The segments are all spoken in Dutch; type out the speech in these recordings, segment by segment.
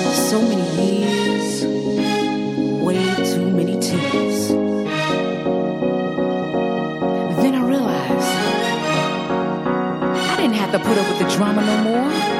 So many years, way too many tears. Then I realized I didn't have to put up with the drama no more.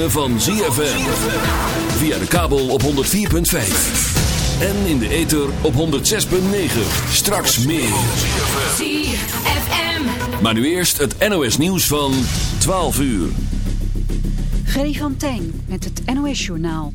Ritme van ZFM. Via de kabel op 104.5. En in de ether op 106.9. Straks meer. ZFM. Maar nu eerst het NOS nieuws van 12 uur. Freddy van Tijn met het NOS-journaal.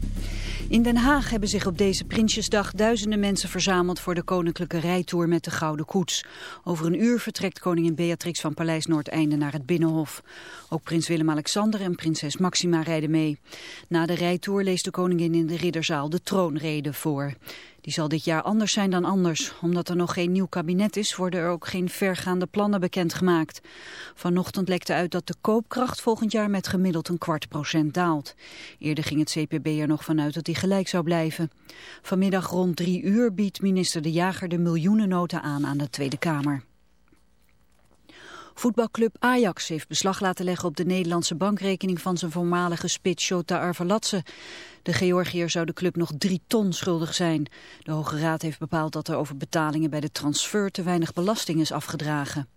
In Den Haag hebben zich op deze Prinsjesdag duizenden mensen verzameld voor de koninklijke rijtour met de Gouden Koets. Over een uur vertrekt koningin Beatrix van Paleis Noordeinde naar het Binnenhof. Ook prins Willem-Alexander en prinses Maxima rijden mee. Na de rijtour leest de koningin in de ridderzaal de troonrede voor. Die zal dit jaar anders zijn dan anders. Omdat er nog geen nieuw kabinet is, worden er ook geen vergaande plannen bekendgemaakt. Vanochtend lekte uit dat de koopkracht volgend jaar met gemiddeld een kwart procent daalt. Eerder ging het CPB er nog vanuit dat die gelijk zou blijven. Vanmiddag rond drie uur biedt minister De Jager de miljoenennota aan aan de Tweede Kamer. Voetbalclub Ajax heeft beslag laten leggen op de Nederlandse bankrekening van zijn voormalige spits Shota Arveladze. De Georgiër zou de club nog drie ton schuldig zijn. De Hoge Raad heeft bepaald dat er over betalingen bij de transfer te weinig belasting is afgedragen.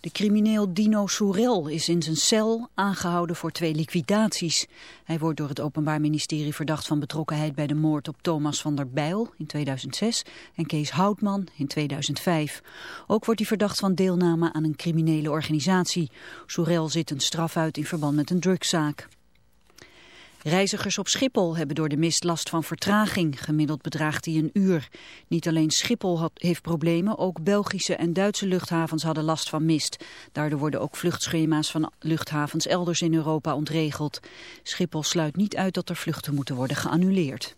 De crimineel Dino Soerel is in zijn cel aangehouden voor twee liquidaties. Hij wordt door het Openbaar Ministerie verdacht van betrokkenheid bij de moord op Thomas van der Bijl in 2006 en Kees Houtman in 2005. Ook wordt hij verdacht van deelname aan een criminele organisatie. Soerel zit een straf uit in verband met een drugszaak. Reizigers op Schiphol hebben door de mist last van vertraging. Gemiddeld bedraagt die een uur. Niet alleen Schiphol had, heeft problemen, ook Belgische en Duitse luchthavens hadden last van mist. Daardoor worden ook vluchtschema's van luchthavens elders in Europa ontregeld. Schiphol sluit niet uit dat er vluchten moeten worden geannuleerd.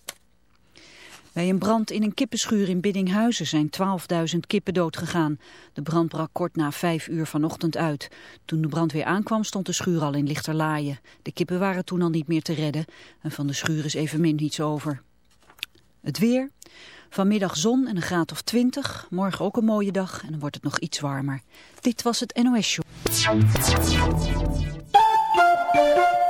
Bij een brand in een kippenschuur in Biddinghuizen zijn 12.000 kippen doodgegaan. De brand brak kort na 5 uur vanochtend uit. Toen de brand weer aankwam stond de schuur al in lichterlaaien. De kippen waren toen al niet meer te redden en van de schuur is evenmin niets over. Het weer. Vanmiddag zon en een graad of 20. Morgen ook een mooie dag en dan wordt het nog iets warmer. Dit was het NOS Show.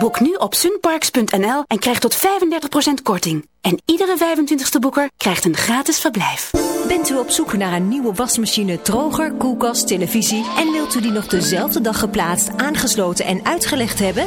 Boek nu op sunparks.nl en krijg tot 35% korting. En iedere 25ste boeker krijgt een gratis verblijf. Bent u op zoek naar een nieuwe wasmachine, droger, koelkast, televisie en wilt u die nog dezelfde dag geplaatst, aangesloten en uitgelegd hebben?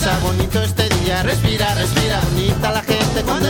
brisa, bonito este día, respira, respira, bonita la gente cuando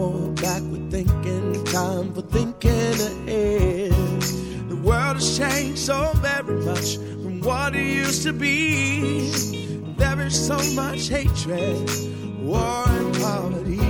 more back. with thinking time for thinking ahead. The world has changed so very much from what it used to be. There is so much hatred, war, and poverty.